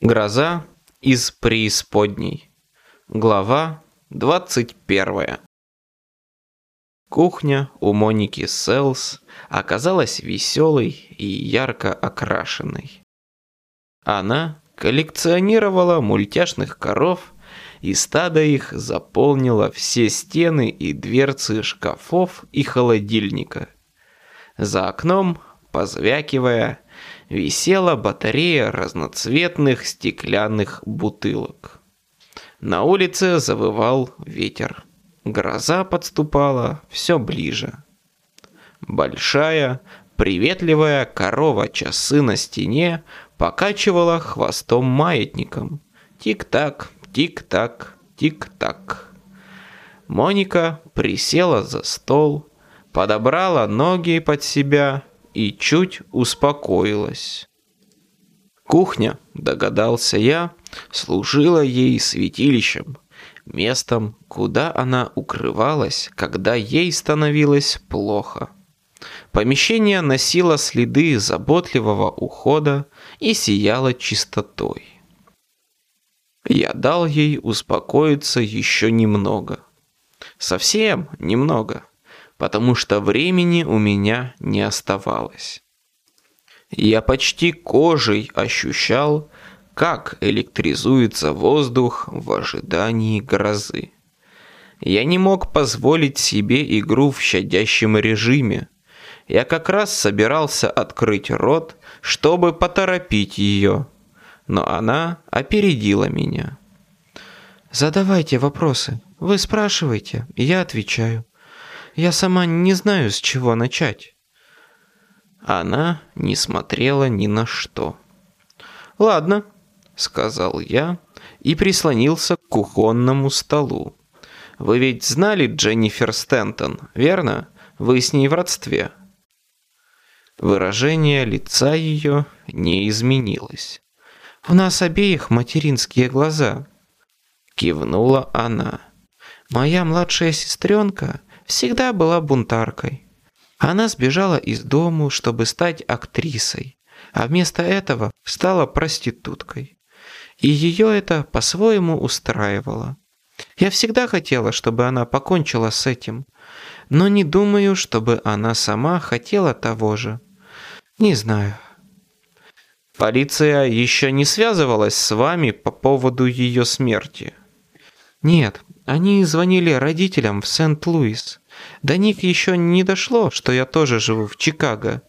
Гроза из преисподней. Глава 21. Кухня у Моники Селс оказалась веселой и ярко окрашенной. Она коллекционировала мультяшных коров, и стадо их заполнило все стены и дверцы шкафов и холодильника. За окном, позвякивая, висела батарея разноцветных стеклянных бутылок. На улице завывал ветер. Гроза подступала все ближе. Большая, приветливая корова часы на стене покачивала хвостом маятником. Тик-так, тик-так, тик-так. Моника присела за стол, подобрала ноги под себя и чуть успокоилась. Кухня, догадался я, служила ей святилищем, местом, куда она укрывалась, когда ей становилось плохо. Помещение носило следы заботливого ухода и сияло чистотой. Я дал ей успокоиться еще немного. Совсем немного потому что времени у меня не оставалось. Я почти кожей ощущал, как электризуется воздух в ожидании грозы. Я не мог позволить себе игру в щадящем режиме. Я как раз собирался открыть рот, чтобы поторопить ее, но она опередила меня. «Задавайте вопросы. Вы спрашиваете, я отвечаю. Я сама не знаю, с чего начать». Она не смотрела ни на что. «Ладно», — сказал я и прислонился к кухонному столу. «Вы ведь знали Дженнифер Стентон, верно? Вы с ней в родстве». Выражение лица ее не изменилось. «У нас обеих материнские глаза», — кивнула она. «Моя младшая сестренка всегда была бунтаркой. Она сбежала из дому, чтобы стать актрисой, а вместо этого стала проституткой. И ее это по-своему устраивало. Я всегда хотела, чтобы она покончила с этим, но не думаю, чтобы она сама хотела того же. Не знаю. Полиция еще не связывалась с вами по поводу ее смерти? Нет, они звонили родителям в Сент-Луис. До них еще не дошло, что я тоже живу в Чикаго.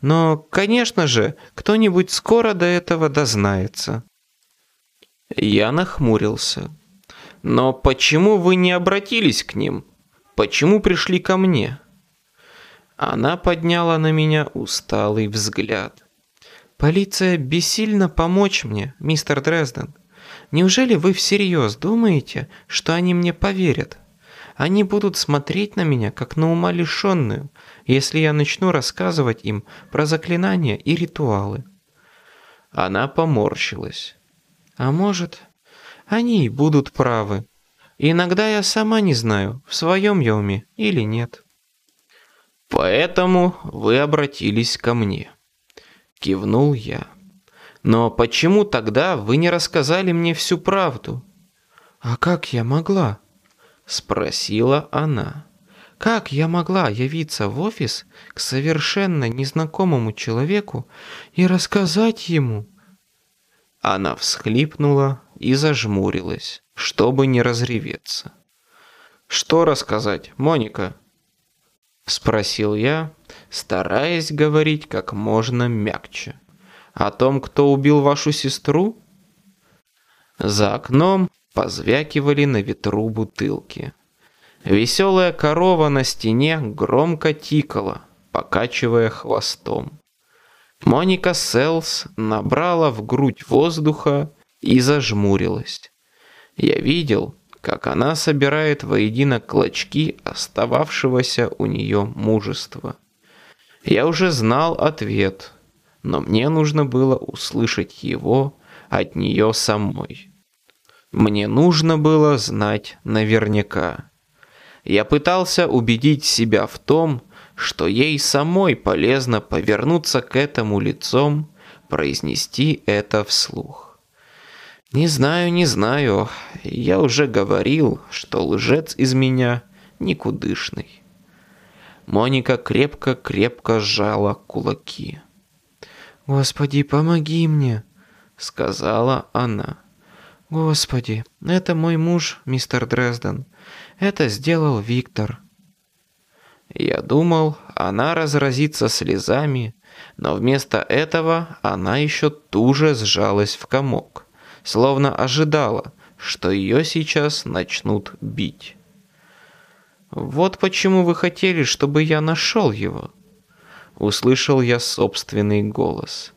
Но, конечно же, кто-нибудь скоро до этого дознается. Я нахмурился. Но почему вы не обратились к ним? Почему пришли ко мне? Она подняла на меня усталый взгляд. Полиция бессильно помочь мне, мистер Дрезден. Неужели вы всерьез думаете, что они мне поверят? Они будут смотреть на меня, как на умалишенную, если я начну рассказывать им про заклинания и ритуалы. Она поморщилась. А может, они и будут правы. Иногда я сама не знаю, в своем я уме или нет. Поэтому вы обратились ко мне. Кивнул я. Но почему тогда вы не рассказали мне всю правду? А как я могла? Спросила она. Как я могла явиться в офис к совершенно незнакомому человеку и рассказать ему? Она всхлипнула и зажмурилась, чтобы не разреветься. «Что рассказать, Моника?» Спросил я, стараясь говорить как можно мягче. О том, кто убил вашу сестру? За окном позвякивали на ветру бутылки. Веселая корова на стене громко тикала, покачивая хвостом. Моника Селс набрала в грудь воздуха и зажмурилась. Я видел, как она собирает воедино клочки остававшегося у нее мужества. Я уже знал ответ, но мне нужно было услышать его от нее самой. Мне нужно было знать наверняка. Я пытался убедить себя в том, что ей самой полезно повернуться к этому лицом, произнести это вслух. Не знаю, не знаю. Я уже говорил, что лжец из меня никудышный. Моника крепко-крепко сжала кулаки. «Господи, помоги мне!» — сказала она. «Господи, это мой муж, мистер Дрезден. Это сделал Виктор». Я думал, она разразится слезами, но вместо этого она еще туже сжалась в комок словно ожидала, что ее сейчас начнут бить. «Вот почему вы хотели, чтобы я нашел его?» Услышал я собственный голос.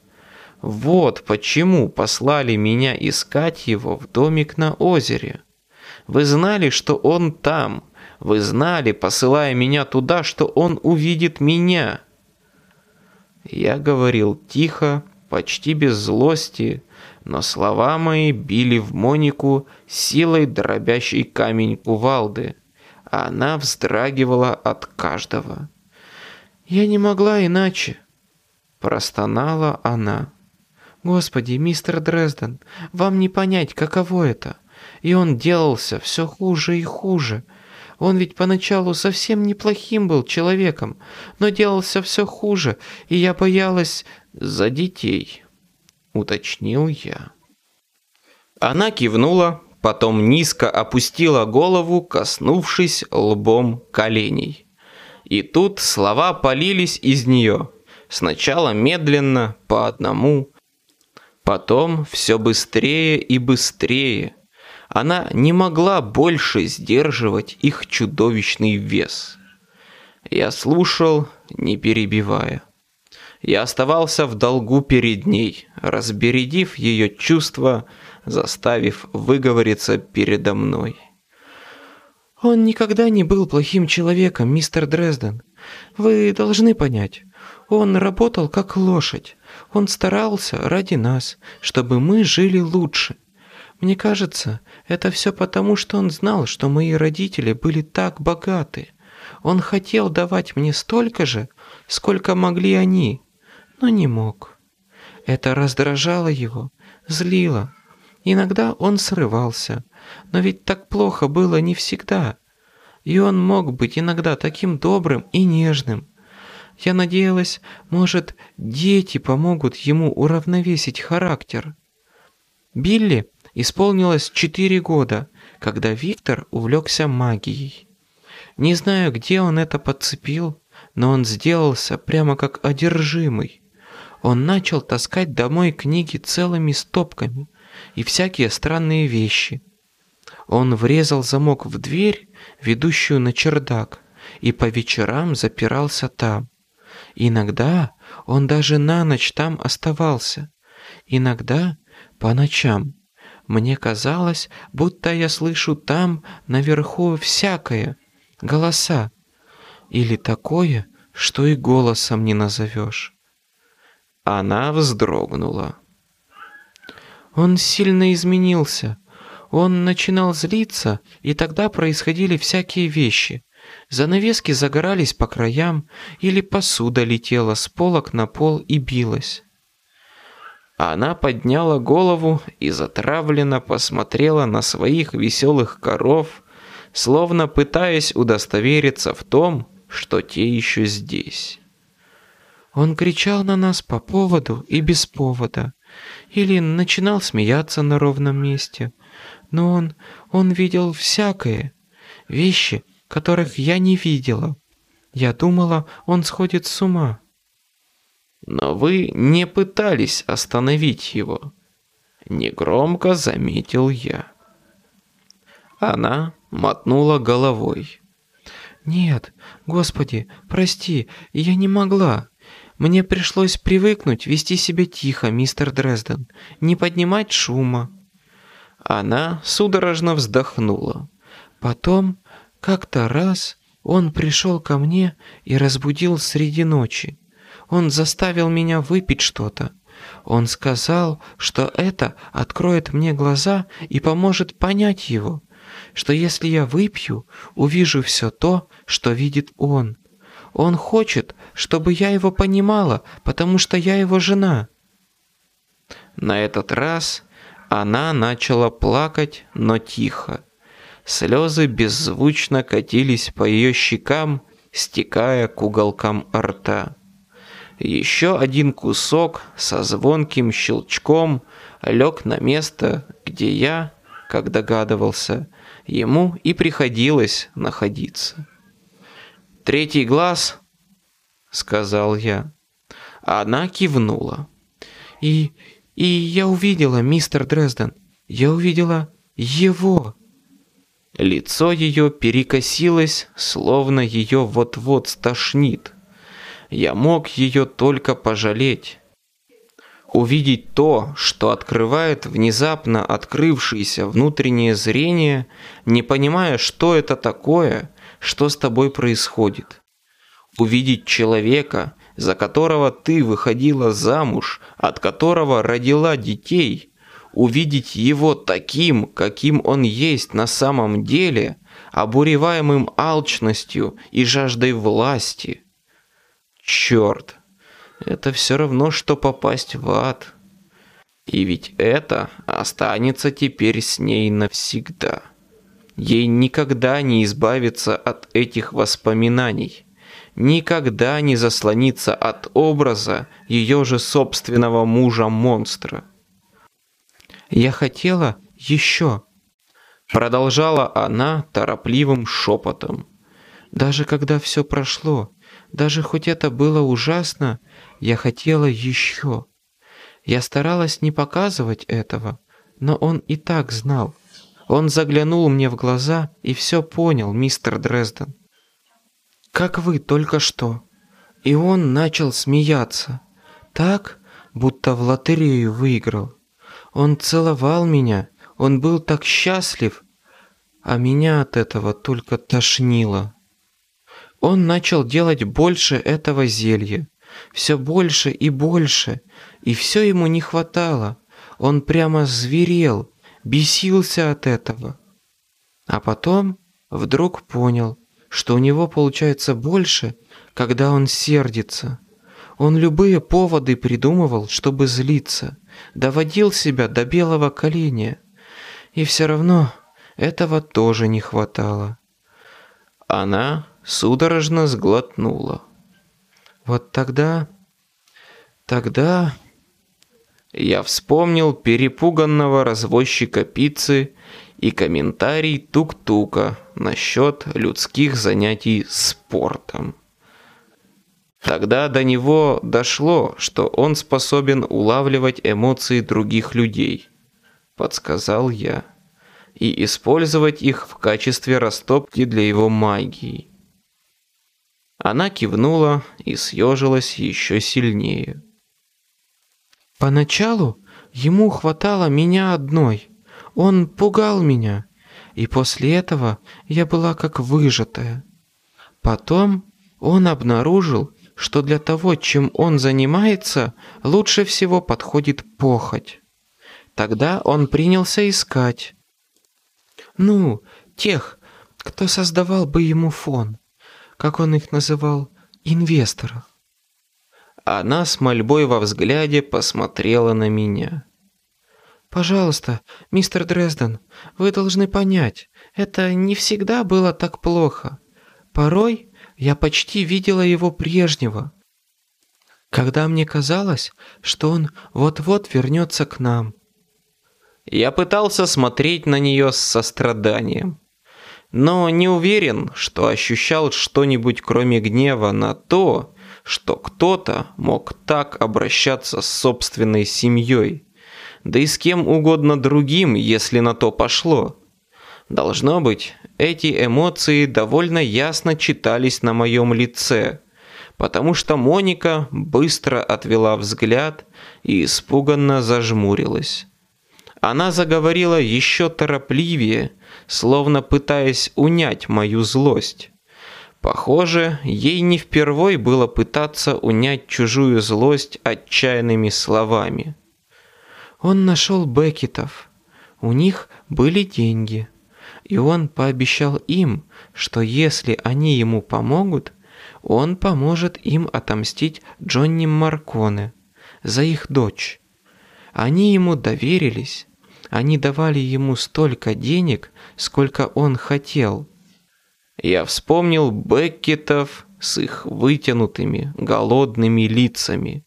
«Вот почему послали меня искать его в домик на озере. Вы знали, что он там. Вы знали, посылая меня туда, что он увидит меня». Я говорил тихо, почти без злости, но слова мои били в Монику силой дробящей камень кувалды, а она вздрагивала от каждого. «Я не могла иначе», – простонала она. «Господи, мистер Дрезден, вам не понять, каково это. И он делался все хуже и хуже. Он ведь поначалу совсем неплохим был человеком, но делался все хуже, и я боялась за детей». — уточнил я. Она кивнула, потом низко опустила голову, коснувшись лбом коленей. И тут слова полились из нее. Сначала медленно, по одному, потом все быстрее и быстрее. Она не могла больше сдерживать их чудовищный вес. Я слушал, не перебивая. Я оставался в долгу перед ней, разбередив ее чувства, заставив выговориться передо мной. «Он никогда не был плохим человеком, мистер Дрезден. Вы должны понять. Он работал как лошадь. Он старался ради нас, чтобы мы жили лучше. Мне кажется, это все потому, что он знал, что мои родители были так богаты. Он хотел давать мне столько же, сколько могли они, но не мог. Это раздражало его, злило. Иногда он срывался, но ведь так плохо было не всегда. И он мог быть иногда таким добрым и нежным. Я надеялась, может, дети помогут ему уравновесить характер. Билли исполнилось четыре года, когда Виктор увлекся магией. Не знаю, где он это подцепил, но он сделался прямо как одержимый. Он начал таскать домой книги целыми стопками и всякие странные вещи. Он врезал замок в дверь, ведущую на чердак, и по вечерам запирался там. Иногда он даже на ночь там оставался. Иногда по ночам. Мне казалось, будто я слышу там наверху всякое, голоса. Или такое, что и голосом не назовешь. Она вздрогнула. Он сильно изменился. Он начинал злиться, и тогда происходили всякие вещи. Занавески загорались по краям, или посуда летела с полок на пол и билась. Она подняла голову и затравленно посмотрела на своих веселых коров, словно пытаясь удостовериться в том, что те еще здесь. Он кричал на нас по поводу и без повода. Или начинал смеяться на ровном месте. Но он, он видел всякое. Вещи, которых я не видела. Я думала, он сходит с ума. Но вы не пытались остановить его. Негромко заметил я. Она мотнула головой. «Нет, Господи, прости, я не могла. Мне пришлось привыкнуть вести себя тихо, мистер Дрезден, не поднимать шума. Она судорожно вздохнула. Потом, как-то раз, он пришел ко мне и разбудил среди ночи. Он заставил меня выпить что-то. Он сказал, что это откроет мне глаза и поможет понять его, что если я выпью, увижу все то, что видит он, он хочет, чтобы я его понимала, потому что я его жена». На этот раз Она начала плакать, но тихо. Слезы беззвучно катились по ее щекам, стекая к уголкам рта. Еще один кусок со звонким щелчком лег на место, где я, как догадывался, ему и приходилось находиться. «Третий глаз», — сказал я. Она кивнула. «И... и я увидела, мистер Дрезден, я увидела его». Лицо ее перекосилось, словно ее вот-вот стошнит. Я мог ее только пожалеть. Увидеть то, что открывает внезапно открывшееся внутреннее зрение, не понимая, что это такое, что с тобой происходит. Увидеть человека, за которого ты выходила замуж, от которого родила детей, увидеть его таким, каким он есть на самом деле, обуреваемым алчностью и жаждой власти. Черт, это все равно, что попасть в ад. И ведь это останется теперь с ней навсегда. Ей никогда не избавиться от этих воспоминаний никогда не заслониться от образа ее же собственного мужа-монстра. «Я хотела еще», — продолжала она торопливым шепотом. «Даже когда все прошло, даже хоть это было ужасно, я хотела еще. Я старалась не показывать этого, но он и так знал. Он заглянул мне в глаза и все понял, мистер Дрезден как вы только что. И он начал смеяться. Так, будто в лотерею выиграл. Он целовал меня, он был так счастлив, а меня от этого только тошнило. Он начал делать больше этого зелья, все больше и больше, и все ему не хватало. Он прямо зверел, бесился от этого. А потом вдруг понял, что у него получается больше, когда он сердится. Он любые поводы придумывал, чтобы злиться, доводил себя до белого коленя. И все равно этого тоже не хватало. Она судорожно сглотнула. Вот тогда... Тогда... Я вспомнил перепуганного развозчика пиццы и комментарий Тук-Тука насчет людских занятий спортом. Тогда до него дошло, что он способен улавливать эмоции других людей, подсказал я, и использовать их в качестве растопки для его магии. Она кивнула и съежилась еще сильнее. Поначалу ему хватало меня одной, он пугал меня, и после этого я была как выжатая. Потом он обнаружил, что для того, чем он занимается, лучше всего подходит похоть. Тогда он принялся искать. Ну, тех, кто создавал бы ему фон, как он их называл, инвесторов. Она с мольбой во взгляде посмотрела на меня. Пожалуйста, мистер Дрезден, вы должны понять, это не всегда было так плохо. Порой я почти видела его прежнего. Когда мне казалось, что он вот-вот вернется к нам. Я пытался смотреть на нее с состраданием, но не уверен, что ощущал что-нибудь кроме гнева на то, что кто-то мог так обращаться с собственной семьей да и с кем угодно другим, если на то пошло. Должно быть, эти эмоции довольно ясно читались на моем лице, потому что Моника быстро отвела взгляд и испуганно зажмурилась. Она заговорила еще торопливее, словно пытаясь унять мою злость. Похоже, ей не впервой было пытаться унять чужую злость отчаянными словами. Он нашел Беккетов. У них были деньги. И он пообещал им, что если они ему помогут, он поможет им отомстить Джонни Марконе за их дочь. Они ему доверились. Они давали ему столько денег, сколько он хотел. Я вспомнил Беккетов с их вытянутыми, голодными лицами.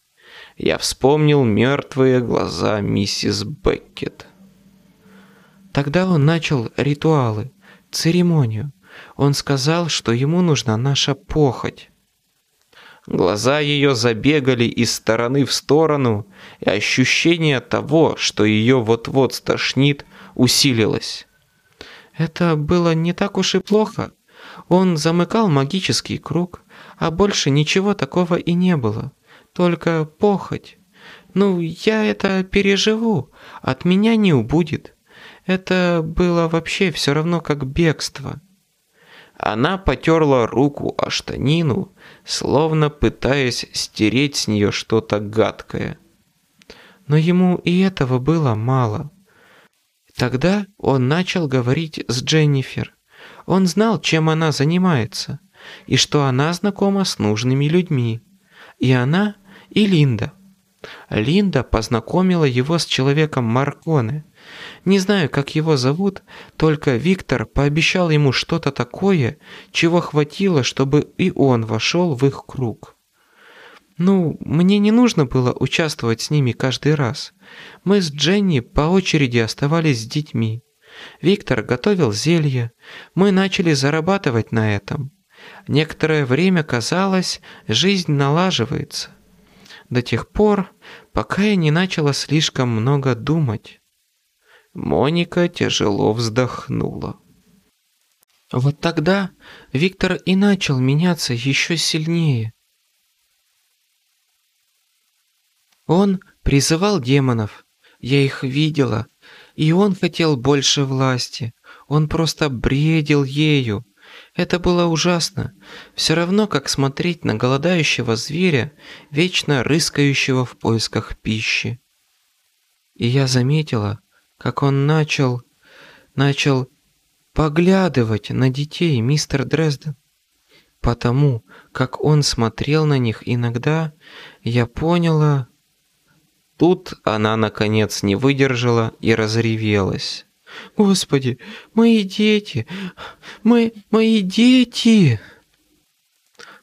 Я вспомнил мертвые глаза миссис Беккет. Тогда он начал ритуалы, церемонию. Он сказал, что ему нужна наша похоть. Глаза ее забегали из стороны в сторону, и ощущение того, что ее вот-вот стошнит, усилилось. Это было не так уж и плохо. Он замыкал магический круг, а больше ничего такого и не было. Только похоть. Ну, я это переживу, от меня не убудет. Это было вообще все равно как бегство. Она потерла руку о штанину, словно пытаясь стереть с нее что-то гадкое. Но ему и этого было мало. Тогда он начал говорить с Дженнифер. Он знал, чем она занимается, и что она знакома с нужными людьми. И она, и Линда. Линда познакомила его с человеком Марконе – не знаю, как его зовут, только Виктор пообещал ему что-то такое, чего хватило, чтобы и он вошел в их круг. Ну, мне не нужно было участвовать с ними каждый раз. Мы с Дженни по очереди оставались с детьми. Виктор готовил зелье. Мы начали зарабатывать на этом. Некоторое время казалось, жизнь налаживается. До тех пор, пока я не начала слишком много думать. Моника тяжело вздохнула. Вот тогда Виктор и начал меняться еще сильнее. Он призывал демонов, я их видела, и он хотел больше власти. Он просто бредил ею. Это было ужасно. Все равно, как смотреть на голодающего зверя, вечно рыскающего в поисках пищи. И я заметила, как он начал, начал поглядывать на детей, мистер Дрезден. Потому, как он смотрел на них иногда, я поняла... Тут она, наконец, не выдержала и разревелась. «Господи, мои дети! Мы, мои дети!»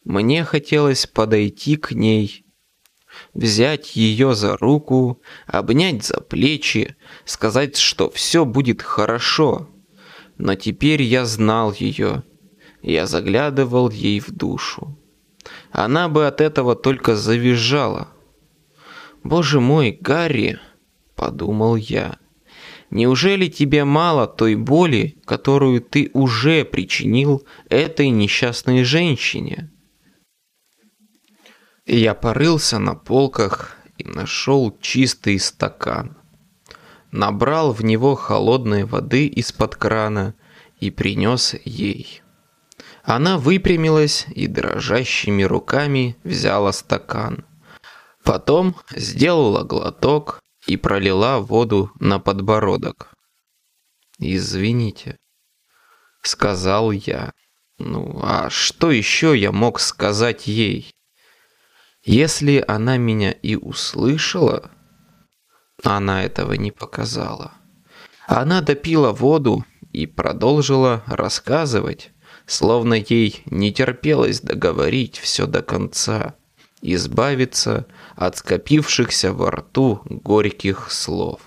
Мне хотелось подойти к ней взять ее за руку, обнять за плечи, сказать, что все будет хорошо. Но теперь я знал ее. Я заглядывал ей в душу. Она бы от этого только завизжала. «Боже мой, Гарри!» – подумал я. «Неужели тебе мало той боли, которую ты уже причинил этой несчастной женщине?» Я порылся на полках и нашел чистый стакан. Набрал в него холодной воды из-под крана и принес ей. Она выпрямилась и дрожащими руками взяла стакан. Потом сделала глоток и пролила воду на подбородок. «Извините», — сказал я. «Ну, а что еще я мог сказать ей?» Если она меня и услышала, она этого не показала. Она допила воду и продолжила рассказывать, словно ей не терпелось договорить все до конца, избавиться от скопившихся во рту горьких слов.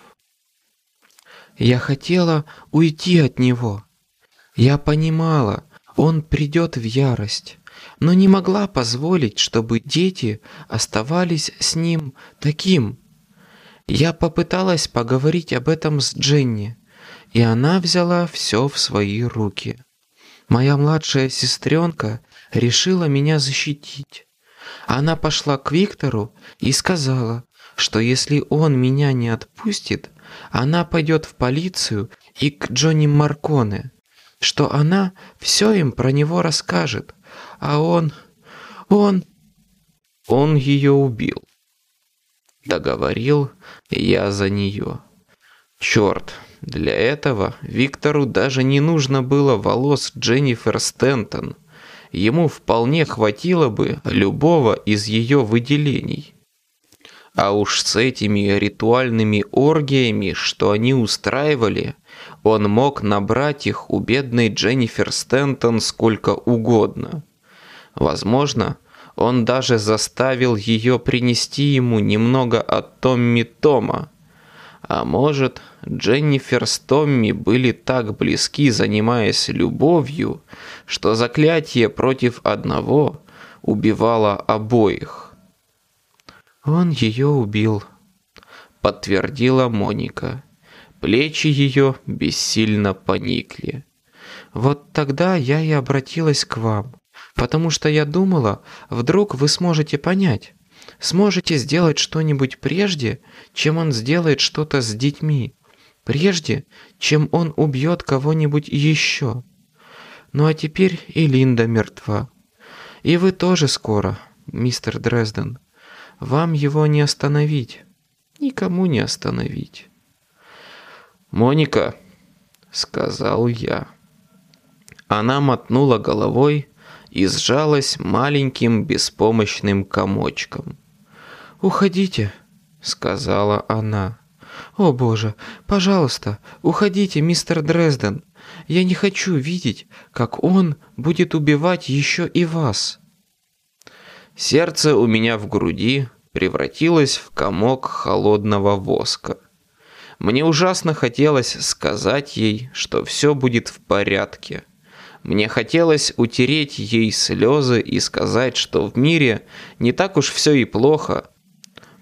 Я хотела уйти от него. Я понимала, он придет в ярость но не могла позволить, чтобы дети оставались с ним таким. Я попыталась поговорить об этом с Дженни, и она взяла все в свои руки. Моя младшая сестренка решила меня защитить. Она пошла к Виктору и сказала, что если он меня не отпустит, она пойдет в полицию и к Джонни Марконе, что она все им про него расскажет, а он... он... Он ее убил. Договорил я за нее. Черт, для этого Виктору даже не нужно было волос Дженнифер Стентон. Ему вполне хватило бы любого из ее выделений. А уж с этими ритуальными оргиями, что они устраивали, он мог набрать их у бедной Дженнифер Стентон сколько угодно. Возможно, он даже заставил ее принести ему немного от Томми Тома. А может, Дженнифер с Томми были так близки, занимаясь любовью, что заклятие против одного убивало обоих. «Он ее убил», — подтвердила Моника. Плечи ее бессильно поникли. «Вот тогда я и обратилась к вам, потому что я думала, вдруг вы сможете понять, сможете сделать что-нибудь прежде, чем он сделает что-то с детьми, прежде, чем он убьет кого-нибудь еще. Ну а теперь и Линда мертва. И вы тоже скоро, мистер Дрезден. Вам его не остановить. Никому не остановить. «Моника», — сказал я. Она мотнула головой и сжалась маленьким беспомощным комочком. «Уходите», — сказала она. «О боже, пожалуйста, уходите, мистер Дрезден. Я не хочу видеть, как он будет убивать еще и вас». Сердце у меня в груди превратилось в комок холодного воска. Мне ужасно хотелось сказать ей, что все будет в порядке. Мне хотелось утереть ей слезы и сказать, что в мире не так уж все и плохо,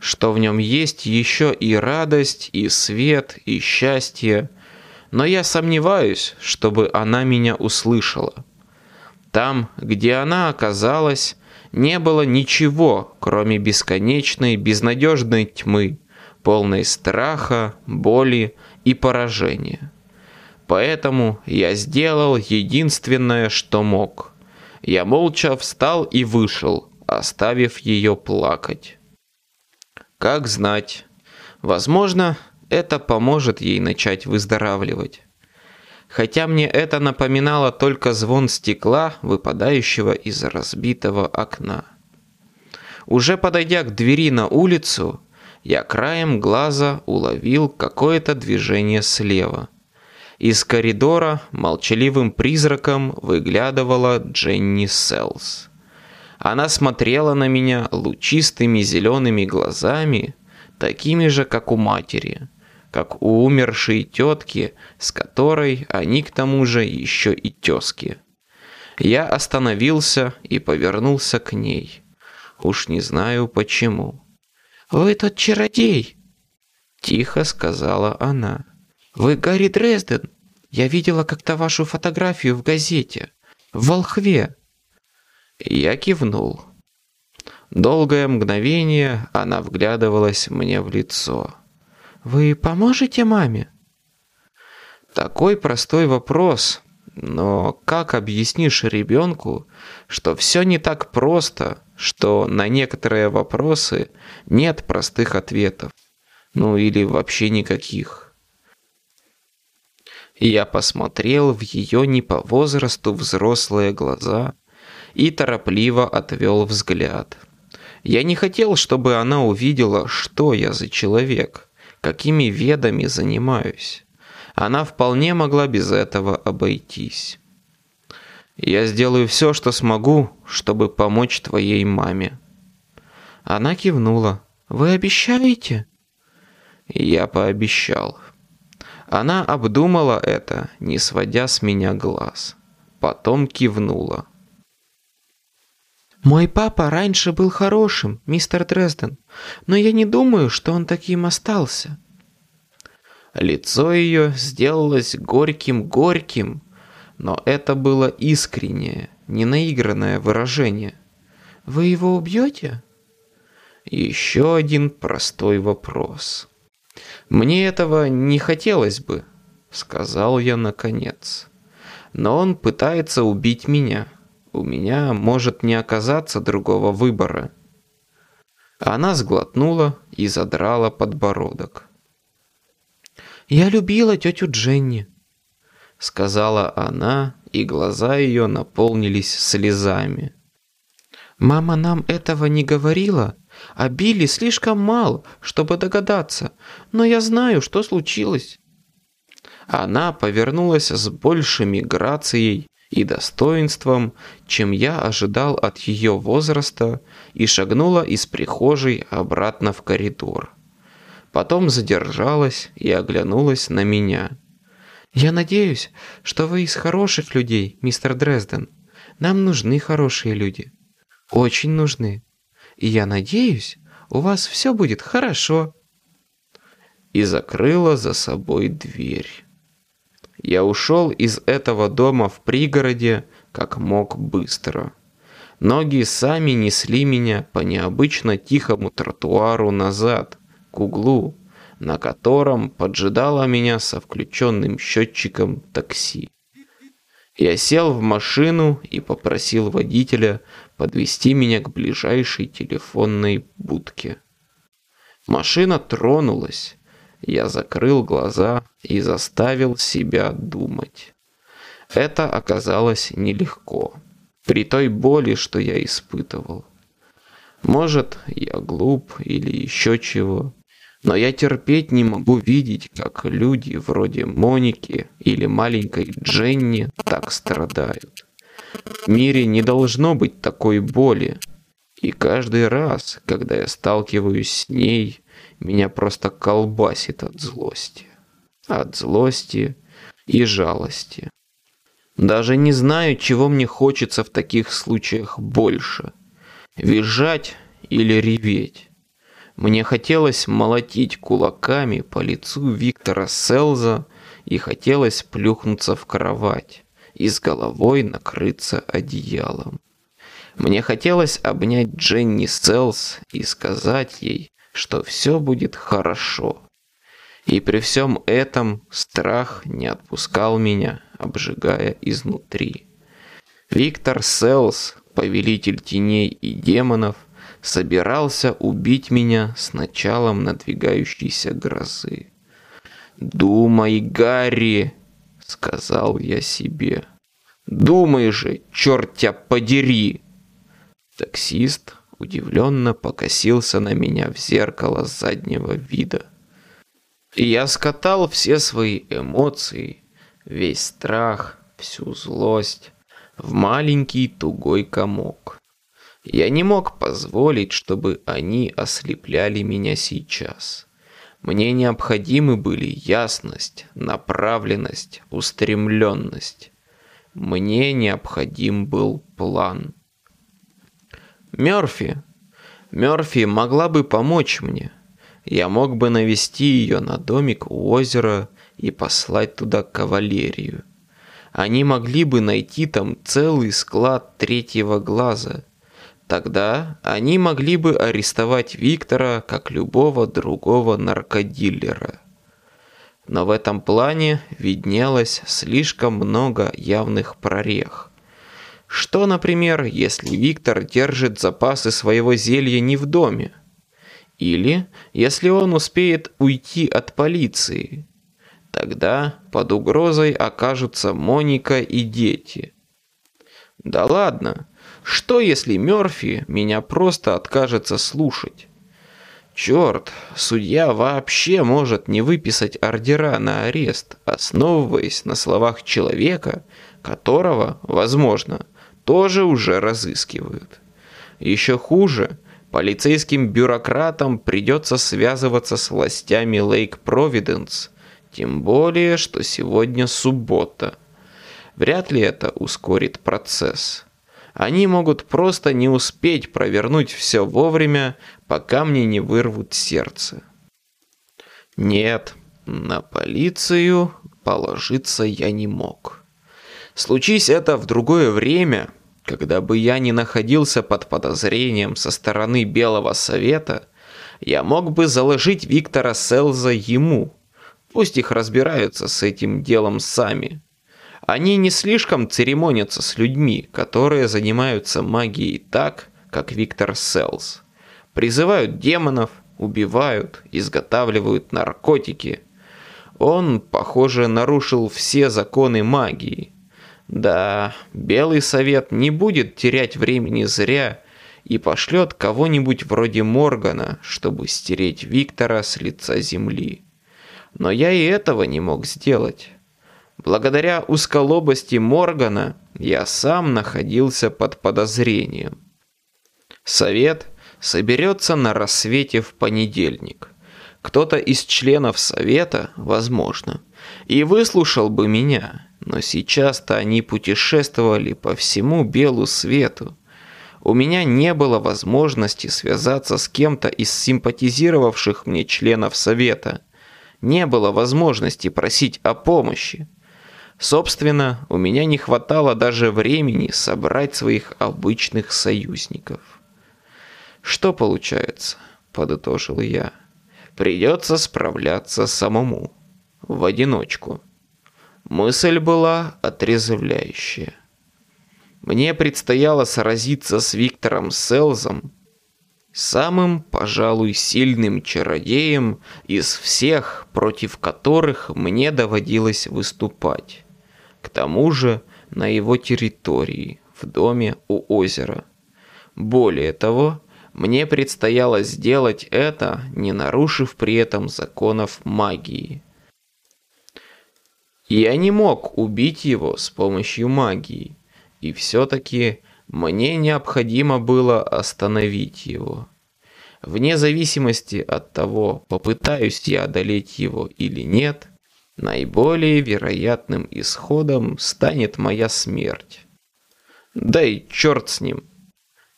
что в нем есть еще и радость, и свет, и счастье. Но я сомневаюсь, чтобы она меня услышала. Там, где она оказалась, не было ничего, кроме бесконечной, безнадежной тьмы, полной страха, боли и поражения. Поэтому я сделал единственное, что мог. Я молча встал и вышел, оставив ее плакать. Как знать, возможно, это поможет ей начать выздоравливать хотя мне это напоминало только звон стекла, выпадающего из разбитого окна. Уже подойдя к двери на улицу, я краем глаза уловил какое-то движение слева. Из коридора молчаливым призраком выглядывала Дженни Селс. Она смотрела на меня лучистыми зелеными глазами, такими же, как у матери – как у умершей тетки, с которой они к тому же еще и тезки. Я остановился и повернулся к ней. Уж не знаю почему. «Вы тот чародей!» Тихо сказала она. «Вы Гарри Дрезден. Я видела как-то вашу фотографию в газете. В Волхве». Я кивнул. Долгое мгновение она вглядывалась мне в лицо. Вы поможете маме? Такой простой вопрос, но как объяснишь ребенку, что все не так просто, что на некоторые вопросы нет простых ответов, ну или вообще никаких? Я посмотрел в ее не по возрасту взрослые глаза и торопливо отвел взгляд. Я не хотел, чтобы она увидела, что я за человек – какими ведами занимаюсь. Она вполне могла без этого обойтись. Я сделаю все, что смогу, чтобы помочь твоей маме. Она кивнула. Вы обещаете? Я пообещал. Она обдумала это, не сводя с меня глаз. Потом кивнула. «Мой папа раньше был хорошим, мистер Дрезден, но я не думаю, что он таким остался». Лицо ее сделалось горьким-горьким, но это было искреннее, ненаигранное выражение. «Вы его убьете?» Еще один простой вопрос. «Мне этого не хотелось бы», — сказал я наконец. «Но он пытается убить меня» у меня может не оказаться другого выбора. Она сглотнула и задрала подбородок. «Я любила тетю Дженни», — сказала она, и глаза ее наполнились слезами. «Мама нам этого не говорила, А Билли слишком мал, чтобы догадаться. Но я знаю, что случилось. Она повернулась с большими грацией и достоинством, чем я ожидал от ее возраста, и шагнула из прихожей обратно в коридор. Потом задержалась и оглянулась на меня. «Я надеюсь, что вы из хороших людей, мистер Дрезден. Нам нужны хорошие люди. Очень нужны. И я надеюсь, у вас все будет хорошо». И закрыла за собой дверь. Я ушел из этого дома в пригороде, как мог быстро. Ноги сами несли меня по необычно тихому тротуару назад, к углу, на котором поджидало меня со включенным счетчиком такси. Я сел в машину и попросил водителя подвести меня к ближайшей телефонной будке. Машина тронулась, я закрыл глаза и заставил себя думать. Это оказалось нелегко. При той боли, что я испытывал. Может, я глуп или еще чего. Но я терпеть не могу видеть, как люди вроде Моники или маленькой Дженни так страдают. В мире не должно быть такой боли. И каждый раз, когда я сталкиваюсь с ней, меня просто колбасит от злости. От злости и жалости. Даже не знаю, чего мне хочется в таких случаях больше. Визжать или реветь. Мне хотелось молотить кулаками по лицу Виктора Селза и хотелось плюхнуться в кровать и с головой накрыться одеялом. Мне хотелось обнять Дженни Селс и сказать ей, что все будет хорошо. И при всем этом страх не отпускал меня, обжигая изнутри. Виктор Селс, повелитель теней и демонов, собирался убить меня с началом надвигающейся грозы. «Думай, Гарри!» — сказал я себе. «Думай же, черт тебя подери!» Таксист удивленно покосился на меня в зеркало заднего вида. я скатал все свои эмоции, весь страх, всю злость в маленький тугой комок. Я не мог позволить, чтобы они ослепляли меня сейчас. Мне необходимы были ясность, направленность, устремленность. Мне необходим был план. Мёрфи. Мёрфи могла бы помочь мне. Я мог бы навести ее на домик у озера и послать туда кавалерию. Они могли бы найти там целый склад третьего глаза. Тогда они могли бы арестовать Виктора, как любого другого наркодилера. Но в этом плане виднелось слишком много явных прорех. Что, например, если Виктор держит запасы своего зелья не в доме? Или если он успеет уйти от полиции? Тогда под угрозой окажутся Моника и дети. Да ладно, что если Мёрфи меня просто откажется слушать? Черт, судья вообще может не выписать ордера на арест, основываясь на словах человека, которого, возможно, тоже уже разыскивают. Еще хуже, полицейским бюрократам придется связываться с властями Лейк Провиденс, тем более, что сегодня суббота. Вряд ли это ускорит процесс. Они могут просто не успеть провернуть все вовремя, пока мне не вырвут сердце. Нет, на полицию положиться я не мог. Случись это в другое время, когда бы я не находился под подозрением со стороны Белого Совета, я мог бы заложить Виктора Селза ему. Пусть их разбираются с этим делом сами. Они не слишком церемонятся с людьми, которые занимаются магией так, как Виктор Селз. Призывают демонов, убивают, изготавливают наркотики. Он, похоже, нарушил все законы магии, да, Белый Совет не будет терять времени зря и пошлет кого-нибудь вроде Моргана, чтобы стереть Виктора с лица земли. Но я и этого не мог сделать. Благодаря узколобости Моргана я сам находился под подозрением. Совет соберется на рассвете в понедельник. Кто-то из членов совета, возможно, и выслушал бы меня, но сейчас-то они путешествовали по всему белу свету. У меня не было возможности связаться с кем-то из симпатизировавших мне членов совета. Не было возможности просить о помощи. Собственно, у меня не хватало даже времени собрать своих обычных союзников. «Что получается?» – подытожил я. «Придется справляться самому, в одиночку». Мысль была отрезвляющая. Мне предстояло сразиться с Виктором Селзом, самым, пожалуй, сильным чародеем из всех, против которых мне доводилось выступать. К тому же на его территории, в доме у озера. Более того, мне предстояло сделать это, не нарушив при этом законов магии. Я не мог убить его с помощью магии, и все-таки мне необходимо было остановить его. Вне зависимости от того, попытаюсь я одолеть его или нет, наиболее вероятным исходом станет моя смерть. Да и черт с ним.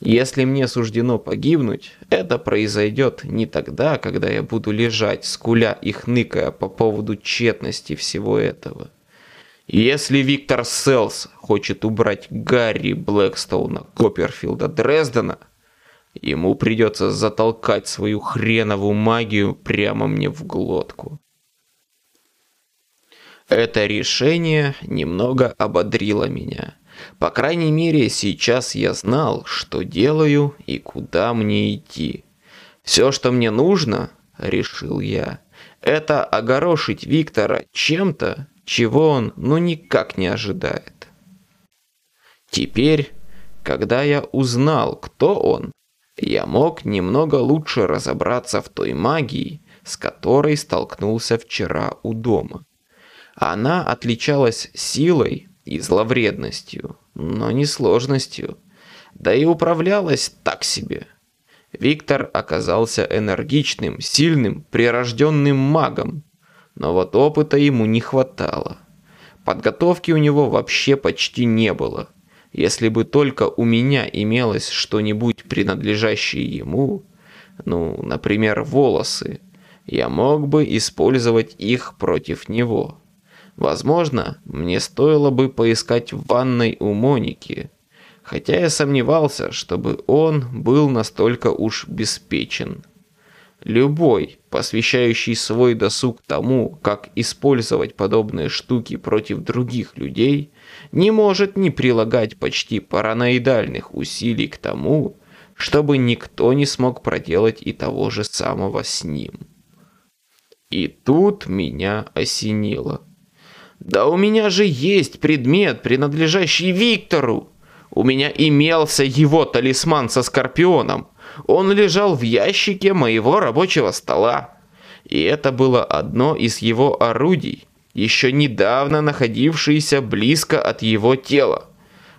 Если мне суждено погибнуть, это произойдет не тогда, когда я буду лежать, скуля и хныкая по поводу тщетности всего этого. Если Виктор Селс хочет убрать Гарри Блэкстоуна, Копперфилда, Дрездена, ему придется затолкать свою хреновую магию прямо мне в глотку. Это решение немного ободрило меня. По крайней мере, сейчас я знал, что делаю и куда мне идти. Все, что мне нужно, решил я, это огорошить Виктора чем-то, чего он ну никак не ожидает. Теперь, когда я узнал, кто он, я мог немного лучше разобраться в той магии, с которой столкнулся вчера у дома. Она отличалась силой и зловредностью, но не сложностью. Да и управлялась так себе. Виктор оказался энергичным, сильным, прирожденным магом, но вот опыта ему не хватало. Подготовки у него вообще почти не было. Если бы только у меня имелось что-нибудь принадлежащее ему, ну, например, волосы, я мог бы использовать их против него. Возможно, мне стоило бы поискать в ванной у Моники, хотя я сомневался, чтобы он был настолько уж беспечен. Любой, посвящающий свой досуг тому, как использовать подобные штуки против других людей, не может не прилагать почти параноидальных усилий к тому, чтобы никто не смог проделать и того же самого с ним. И тут меня осенило. Да у меня же есть предмет, принадлежащий Виктору. У меня имелся его талисман со скорпионом. Он лежал в ящике моего рабочего стола. И это было одно из его орудий, еще недавно находившееся близко от его тела.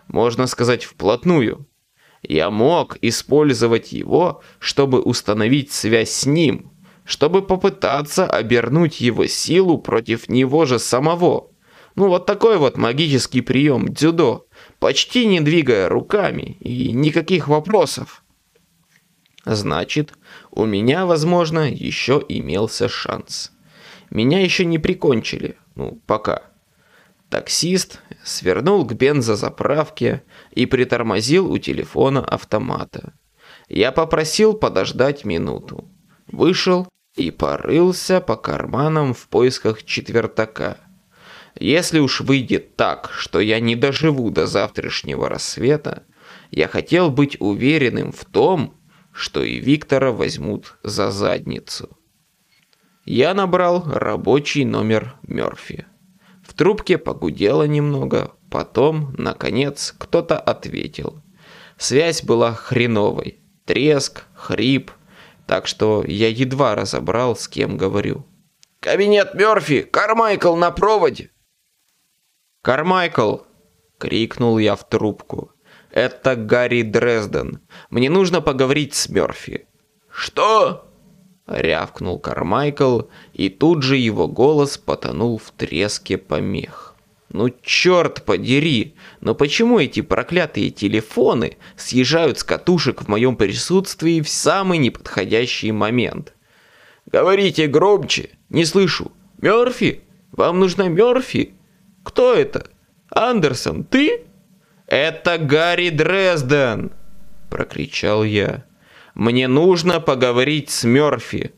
Можно сказать, вплотную. Я мог использовать его, чтобы установить связь с ним, чтобы попытаться обернуть его силу против него же самого. Ну вот такой вот магический прием дзюдо, почти не двигая руками и никаких вопросов. Значит, у меня, возможно, еще имелся шанс. Меня еще не прикончили, ну, пока. Таксист свернул к бензозаправке и притормозил у телефона автомата. Я попросил подождать минуту. Вышел и порылся по карманам в поисках четвертака. Если уж выйдет так, что я не доживу до завтрашнего рассвета, я хотел быть уверенным в том, что и Виктора возьмут за задницу. Я набрал рабочий номер Мёрфи. В трубке погудело немного, потом, наконец, кто-то ответил. Связь была хреновой. Треск, хрип. Так что я едва разобрал, с кем говорю. «Кабинет Мёрфи! Кармайкл на проводе!» «Кармайкл!» — крикнул я в трубку. «Это Гарри Дрезден. Мне нужно поговорить с Мёрфи». «Что?» — рявкнул Кармайкл, и тут же его голос потонул в треске помех. «Ну черт подери! Но почему эти проклятые телефоны съезжают с катушек в моем присутствии в самый неподходящий момент?» «Говорите громче! Не слышу! Мёрфи? Вам нужна Мёрфи?» «Кто это? Андерсон, ты?» «Это Гарри Дрезден!» – прокричал я. «Мне нужно поговорить с Мёрфи!»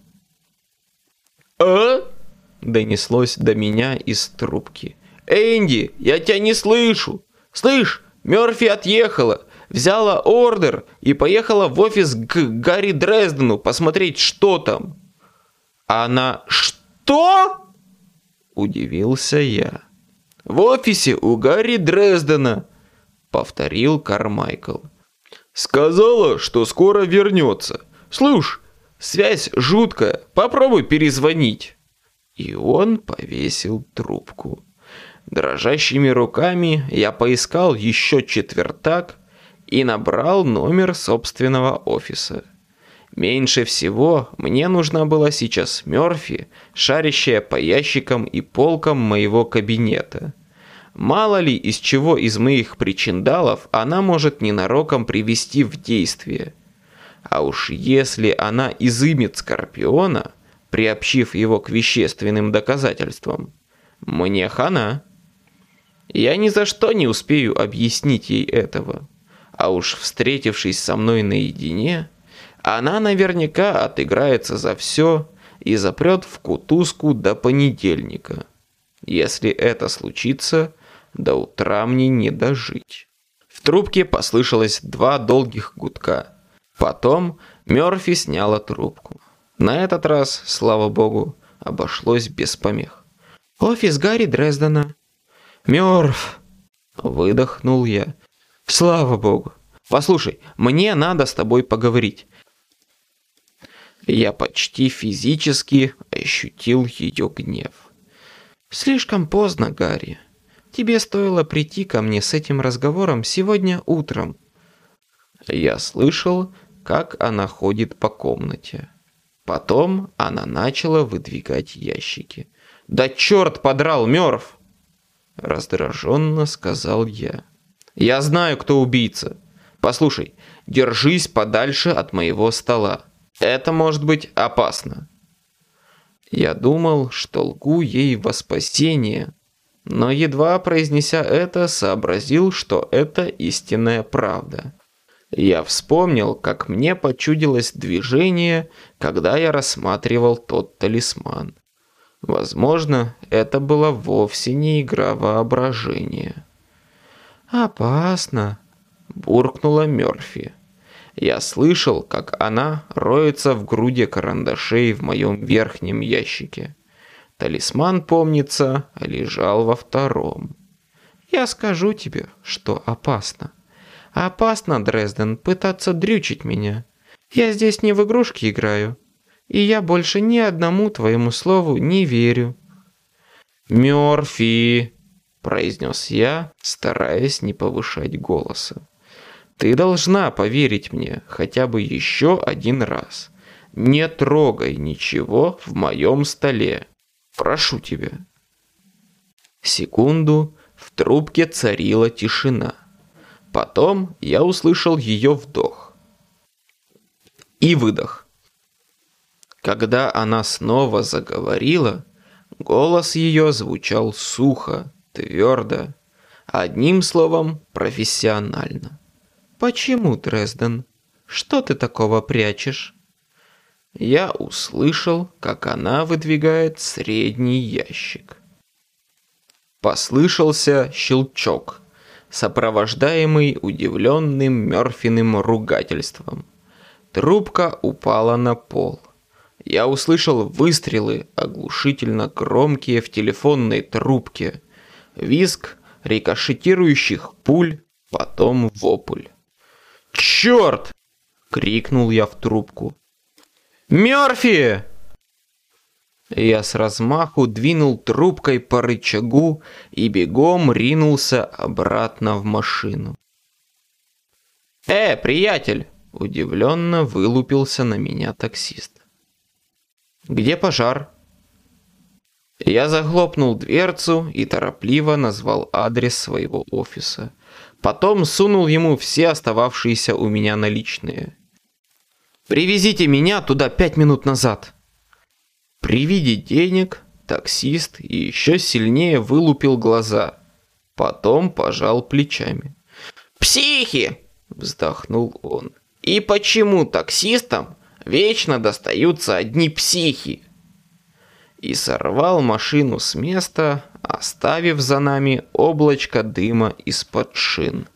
«А?» – донеслось до меня из трубки. «Энди, я тебя не слышу! Слышь, Мёрфи отъехала, взяла ордер и поехала в офис к Гарри Дрездену посмотреть, что там!» «Она что?» – удивился я. В офисе у Гарри Дрездена», — повторил Кармайкл. «Сказала, что скоро вернется. Слушай, связь жуткая, попробуй перезвонить». И он повесил трубку. Дрожащими руками я поискал еще четвертак и набрал номер собственного офиса. Меньше всего мне нужна была сейчас Мёрфи, шарящая по ящикам и полкам моего кабинета. Мало ли из чего из моих причиндалов она может ненароком привести в действие. А уж если она изымет Скорпиона, приобщив его к вещественным доказательствам, мне хана. Я ни за что не успею объяснить ей этого. А уж встретившись со мной наедине, она наверняка отыграется за все и запрет в кутузку до понедельника. Если это случится, до утра мне не дожить. В трубке послышалось два долгих гудка. Потом Мёрфи сняла трубку. На этот раз, слава богу, обошлось без помех. «Офис Гарри Дрездена». «Мёрф!» – выдохнул я. «Слава богу! Послушай, мне надо с тобой поговорить». Я почти физически ощутил ее гнев. «Слишком поздно, Гарри. Тебе стоило прийти ко мне с этим разговором сегодня утром. Я слышал, как она ходит по комнате. Потом она начала выдвигать ящики. «Да черт подрал, Мёрф!» Раздраженно сказал я. «Я знаю, кто убийца. Послушай, держись подальше от моего стола. Это может быть опасно». Я думал, что лгу ей во спасение, но едва произнеся это, сообразил, что это истинная правда. Я вспомнил, как мне почудилось движение, когда я рассматривал тот талисман. Возможно, это была вовсе не игра воображения. «Опасно», – буркнула Мёрфи. Я слышал, как она роется в груди карандашей в моем верхнем ящике. Талисман, помнится, лежал во втором. Я скажу тебе, что опасно. Опасно, Дрезден, пытаться дрючить меня. Я здесь не в игрушки играю. И я больше ни одному твоему слову не верю. «Мёрфи!» – произнес я, стараясь не повышать голоса. «Ты должна поверить мне хотя бы еще один раз. Не трогай ничего в моем столе. Прошу тебя». Секунду в трубке царила тишина. Потом я услышал ее вдох. И выдох. Когда она снова заговорила, голос ее звучал сухо, твердо, одним словом, профессионально. «Почему, Дрезден? Что ты такого прячешь?» Я услышал, как она выдвигает средний ящик. Послышался щелчок, сопровождаемый удивленным Мёрфиным ругательством. Трубка упала на пол. Я услышал выстрелы, оглушительно громкие в телефонной трубке, визг рикошетирующих пуль, потом вопль. Черт! Крикнул я в трубку. Мёрфи! Я с размаху двинул трубкой по рычагу и бегом ринулся обратно в машину. «Э, приятель!» – удивленно вылупился на меня таксист. «Где пожар?» Я захлопнул дверцу и торопливо назвал адрес своего офиса. Потом сунул ему все остававшиеся у меня наличные. «Привезите меня туда пять минут назад!» При виде денег таксист еще сильнее вылупил глаза. Потом пожал плечами. «Психи!» – вздохнул он. «И почему таксистам вечно достаются одни психи?» И сорвал машину с места, оставив за нами облачко дыма из-под шин.